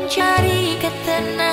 mencari ketenangan.